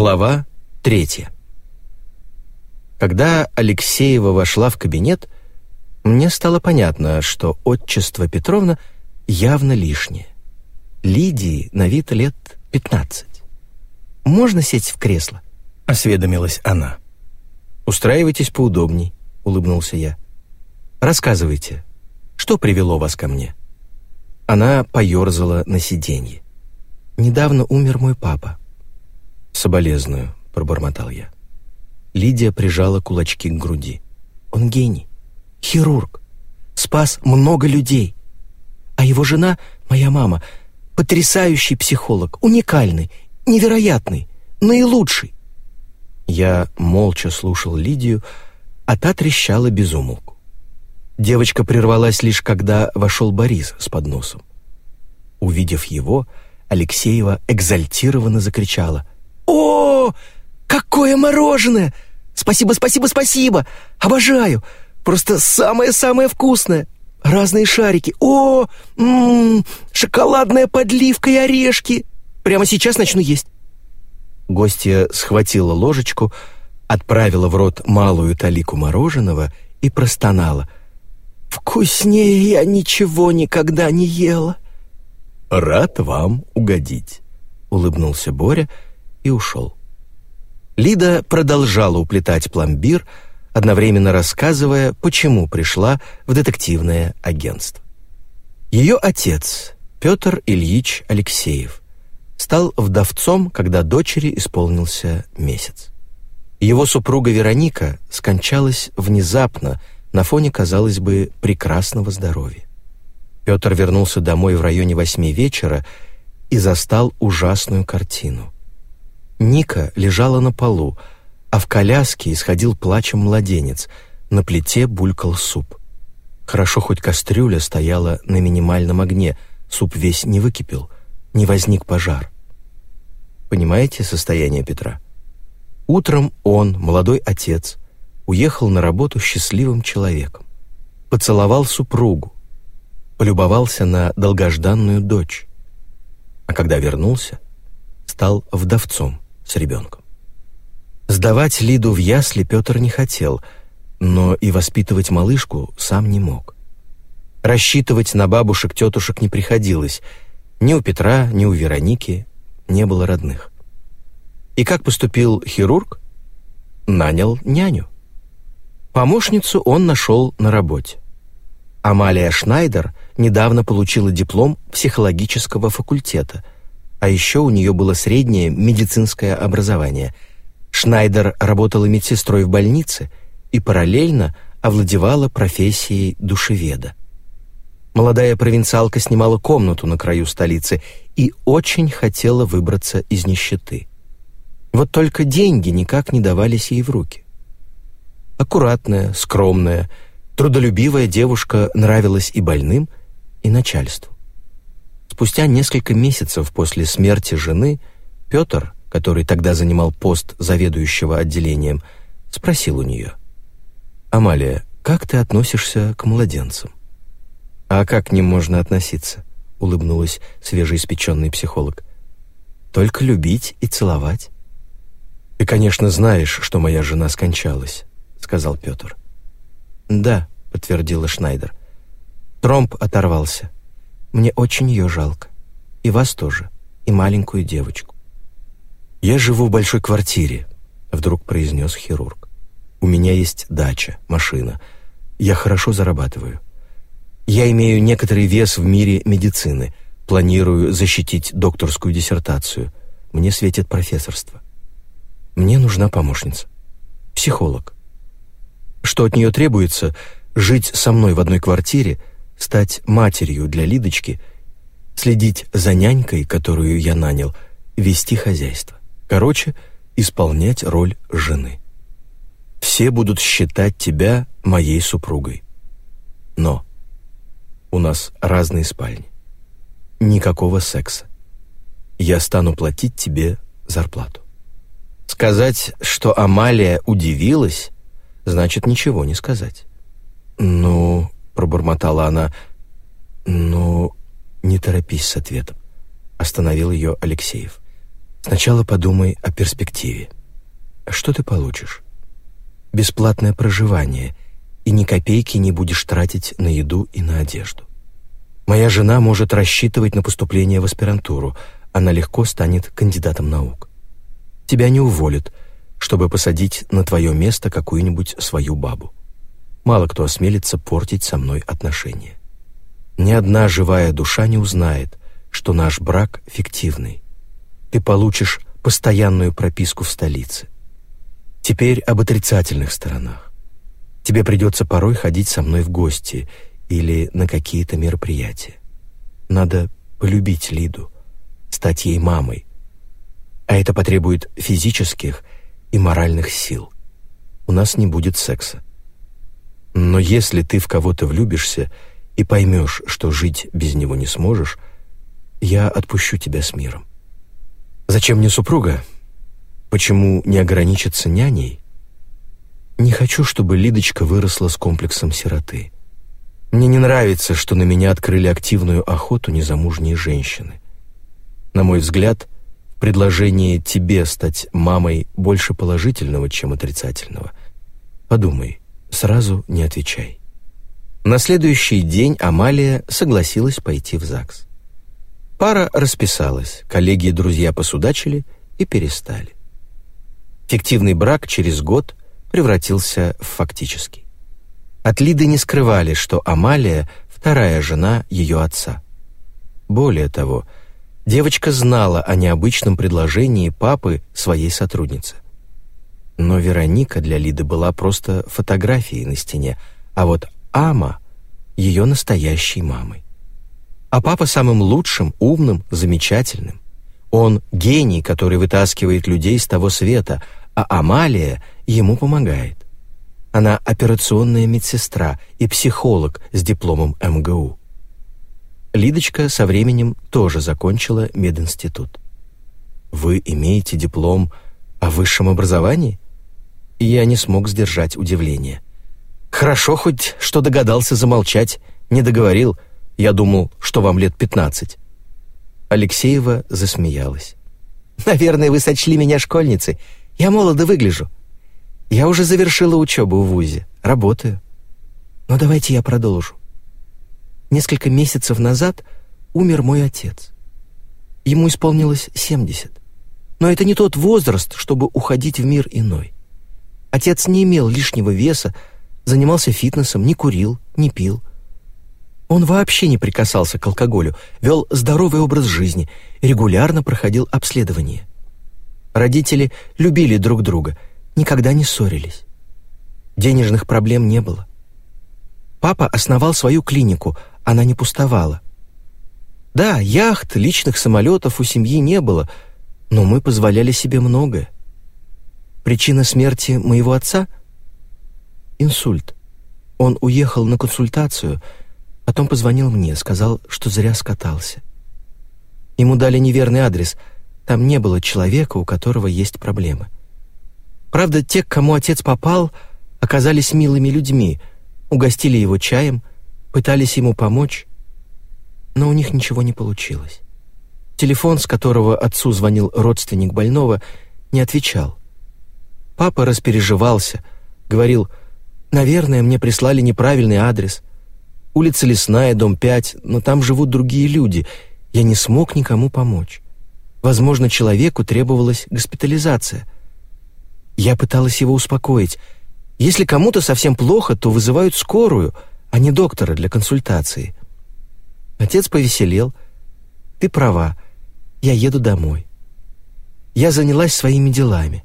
Глава третья. Когда Алексеева вошла в кабинет, мне стало понятно, что отчество Петровна явно лишнее. Лидии на вид лет пятнадцать. «Можно сесть в кресло?» — осведомилась она. «Устраивайтесь поудобней», — улыбнулся я. «Рассказывайте, что привело вас ко мне?» Она поерзала на сиденье. «Недавно умер мой папа. «Соболезную», — пробормотал я. Лидия прижала кулачки к груди. «Он гений, хирург, спас много людей. А его жена, моя мама, потрясающий психолог, уникальный, невероятный, наилучший». Я молча слушал Лидию, а та трещала без умолку. Девочка прервалась лишь когда вошел Борис с подносом. Увидев его, Алексеева экзальтированно закричала «О, какое мороженое! Спасибо, спасибо, спасибо! Обожаю! Просто самое-самое вкусное! Разные шарики! О, м -м, шоколадная подливка и орешки! Прямо сейчас начну есть!» Гостья схватила ложечку, отправила в рот малую талику мороженого и простонала. «Вкуснее я ничего никогда не ела!» «Рад вам угодить», — улыбнулся Боря, — и ушел. Лида продолжала уплетать пломбир, одновременно рассказывая, почему пришла в детективное агентство. Ее отец, Петр Ильич Алексеев, стал вдовцом, когда дочери исполнился месяц. Его супруга Вероника скончалась внезапно на фоне, казалось бы, прекрасного здоровья. Петр вернулся домой в районе восьми вечера и застал ужасную картину. Ника лежала на полу, а в коляске исходил плачем младенец, на плите булькал суп. Хорошо хоть кастрюля стояла на минимальном огне, суп весь не выкипел, не возник пожар. Понимаете состояние Петра? Утром он, молодой отец, уехал на работу счастливым человеком. Поцеловал супругу, полюбовался на долгожданную дочь. А когда вернулся, стал вдовцом с ребенком. Сдавать Лиду в ясли Петр не хотел, но и воспитывать малышку сам не мог. Рассчитывать на бабушек-тетушек не приходилось. Ни у Петра, ни у Вероники не было родных. И как поступил хирург? Нанял няню. Помощницу он нашел на работе. Амалия Шнайдер недавно получила диплом психологического факультета – а еще у нее было среднее медицинское образование. Шнайдер работала медсестрой в больнице и параллельно овладевала профессией душеведа. Молодая провинциалка снимала комнату на краю столицы и очень хотела выбраться из нищеты. Вот только деньги никак не давались ей в руки. Аккуратная, скромная, трудолюбивая девушка нравилась и больным, и начальству. Спустя несколько месяцев после смерти жены Петр, который тогда занимал пост заведующего отделением, спросил у нее. «Амалия, как ты относишься к младенцам?» «А как к ним можно относиться?» — улыбнулась свежеиспеченный психолог. «Только любить и целовать». «Ты, конечно, знаешь, что моя жена скончалась», — сказал Петр. «Да», — подтвердила Шнайдер. Тромб оторвался. Мне очень ее жалко. И вас тоже, и маленькую девочку. «Я живу в большой квартире», — вдруг произнес хирург. «У меня есть дача, машина. Я хорошо зарабатываю. Я имею некоторый вес в мире медицины. Планирую защитить докторскую диссертацию. Мне светит профессорство. Мне нужна помощница. Психолог. Что от нее требуется? Жить со мной в одной квартире — стать матерью для Лидочки, следить за нянькой, которую я нанял, вести хозяйство. Короче, исполнять роль жены. Все будут считать тебя моей супругой. Но у нас разные спальни. Никакого секса. Я стану платить тебе зарплату. Сказать, что Амалия удивилась, значит ничего не сказать. Ну, пробормотала она. «Ну, не торопись с ответом», — остановил ее Алексеев. Сначала подумай о перспективе. Что ты получишь? Бесплатное проживание, и ни копейки не будешь тратить на еду и на одежду. Моя жена может рассчитывать на поступление в аспирантуру, она легко станет кандидатом наук. Тебя не уволят, чтобы посадить на твое место какую-нибудь свою бабу. Мало кто осмелится портить со мной отношения. Ни одна живая душа не узнает, что наш брак фиктивный. Ты получишь постоянную прописку в столице. Теперь об отрицательных сторонах. Тебе придется порой ходить со мной в гости или на какие-то мероприятия. Надо полюбить Лиду, стать ей мамой. А это потребует физических и моральных сил. У нас не будет секса. Но если ты в кого-то влюбишься и поймешь, что жить без него не сможешь, я отпущу тебя с миром. Зачем мне супруга? Почему не ограничиться няней? Не хочу, чтобы Лидочка выросла с комплексом сироты. Мне не нравится, что на меня открыли активную охоту незамужние женщины. На мой взгляд, предложение тебе стать мамой больше положительного, чем отрицательного. Подумай, сразу не отвечай. На следующий день Амалия согласилась пойти в ЗАГС. Пара расписалась, коллеги и друзья посудачили и перестали. Фиктивный брак через год превратился в фактический. От Лиды не скрывали, что Амалия — вторая жена ее отца. Более того, девочка знала о необычном предложении папы своей сотрудницы. Но Вероника для Лиды была просто фотографией на стене, а вот Ама — ее настоящей мамой. А папа самым лучшим, умным, замечательным. Он гений, который вытаскивает людей с того света, а Амалия ему помогает. Она операционная медсестра и психолог с дипломом МГУ. Лидочка со временем тоже закончила мединститут. «Вы имеете диплом о высшем образовании?» Я не смог сдержать удивление. «Хорошо хоть, что догадался замолчать, не договорил. Я думал, что вам лет пятнадцать». Алексеева засмеялась. «Наверное, вы сочли меня школьницей. Я молодо выгляжу. Я уже завершила учебу в ВУЗе, работаю. Но давайте я продолжу. Несколько месяцев назад умер мой отец. Ему исполнилось 70. Но это не тот возраст, чтобы уходить в мир иной. Отец не имел лишнего веса, занимался фитнесом, не курил, не пил. Он вообще не прикасался к алкоголю, вел здоровый образ жизни, регулярно проходил обследование. Родители любили друг друга, никогда не ссорились. Денежных проблем не было. Папа основал свою клинику, она не пустовала. Да, яхт, личных самолетов у семьи не было, но мы позволяли себе многое. Причина смерти моего отца — инсульт. Он уехал на консультацию, потом позвонил мне, сказал, что зря скатался. Ему дали неверный адрес, там не было человека, у которого есть проблемы. Правда, те, к кому отец попал, оказались милыми людьми, угостили его чаем, пытались ему помочь, но у них ничего не получилось. Телефон, с которого отцу звонил родственник больного, не отвечал. Папа распереживался, говорил, «Наверное, мне прислали неправильный адрес. Улица Лесная, дом 5, но там живут другие люди. Я не смог никому помочь. Возможно, человеку требовалась госпитализация. Я пыталась его успокоить. Если кому-то совсем плохо, то вызывают скорую, а не доктора для консультации. Отец повеселел. Ты права, я еду домой. Я занялась своими делами.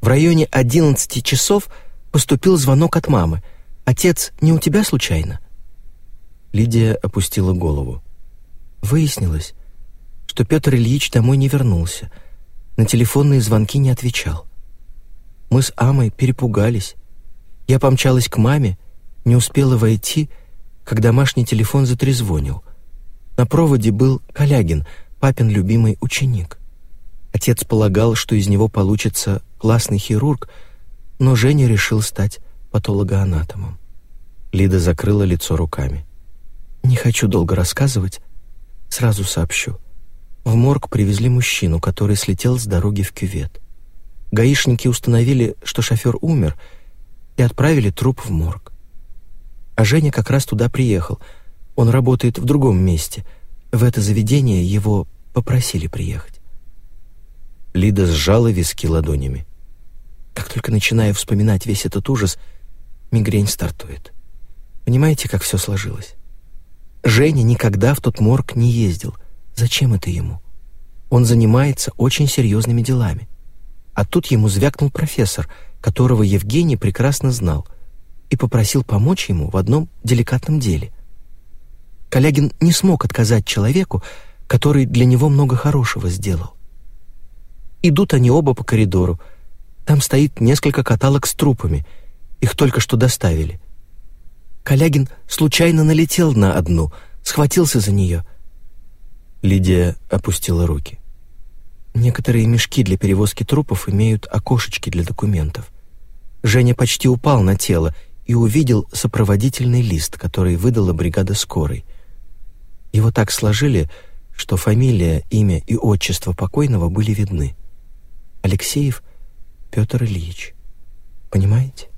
В районе 11 часов поступил звонок от мамы. «Отец не у тебя случайно?» Лидия опустила голову. Выяснилось, что Петр Ильич домой не вернулся, на телефонные звонки не отвечал. Мы с Амой перепугались. Я помчалась к маме, не успела войти, как домашний телефон затрезвонил. На проводе был Калягин, папин любимый ученик. Отец полагал, что из него получится классный хирург, но Женя решил стать патологоанатомом. Лида закрыла лицо руками. «Не хочу долго рассказывать, сразу сообщу. В морг привезли мужчину, который слетел с дороги в кювет. Гаишники установили, что шофер умер, и отправили труп в морг. А Женя как раз туда приехал. Он работает в другом месте. В это заведение его попросили приехать. Лида сжала виски ладонями. Только начинаю вспоминать весь этот ужас, мигрень стартует. Понимаете, как все сложилось? Женя никогда в тот морг не ездил. Зачем это ему? Он занимается очень серьезными делами. А тут ему звякнул профессор, которого Евгений прекрасно знал, и попросил помочь ему в одном деликатном деле. Калягин не смог отказать человеку, который для него много хорошего сделал. Идут они оба по коридору. Там стоит несколько каталог с трупами. Их только что доставили. Калягин случайно налетел на одну, схватился за нее. Лидия опустила руки. Некоторые мешки для перевозки трупов имеют окошечки для документов. Женя почти упал на тело и увидел сопроводительный лист, который выдала бригада скорой. Его так сложили, что фамилия, имя и отчество покойного были видны. Алексеев Петр Ильич. Понимаете?